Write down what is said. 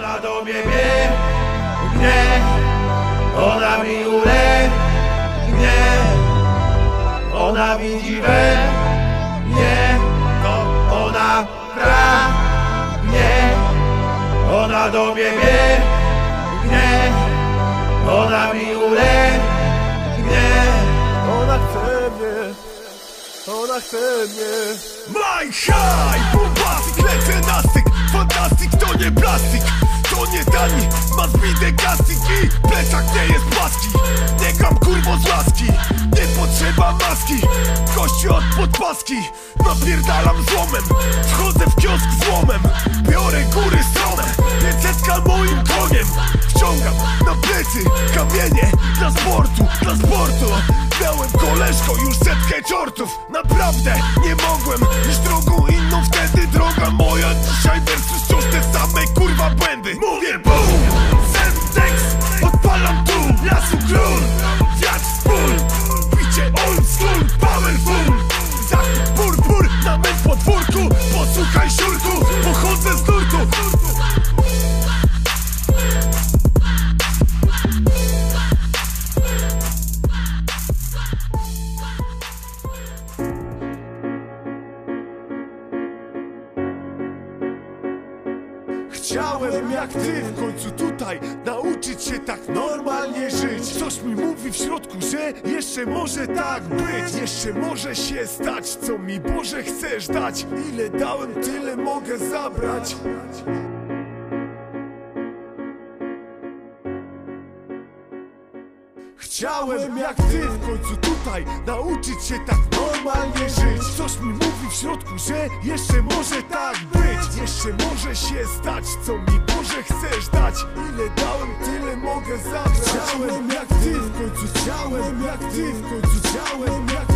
Ona do mnie biegnie, ona mi ulegnie, ona widzi we mnie, to ona pragnie, ona do mnie biegnie, ona mi ulegnie, Ona chce mnie, ona chce mnie. My high, to nie tani Ma zbite kastik i plecak nie jest płaski Nie gram kurwo z łaski, nie potrzeba maski Kości od podpaski, napierdalam złomem Wchodzę w kiosk złomem, biorę góry stronę Pięćsetka moim koniem, wciągam na plecy Kamienie dla sportu, dla sportu. Miałem koleżko już setkę czortów Naprawdę nie mogłem iść drogą Chciałem jak ty w końcu tutaj nauczyć się tak normalnie żyć. Coś mi mówi w środku, że jeszcze może tak być. Jeszcze może się stać, co mi Boże chcesz dać. Ile dałem, tyle mogę zabrać. Chciałem jak ty w końcu tutaj nauczyć się tak normalnie żyć Coś mi mówi w środku, że jeszcze może tak być. Jeszcze może się stać, co mi Boże chcesz dać. Ile dałem, tyle mogę zabrać. Chciałem jak ty w końcu, chciałem jak ty w końcu, chciałem jak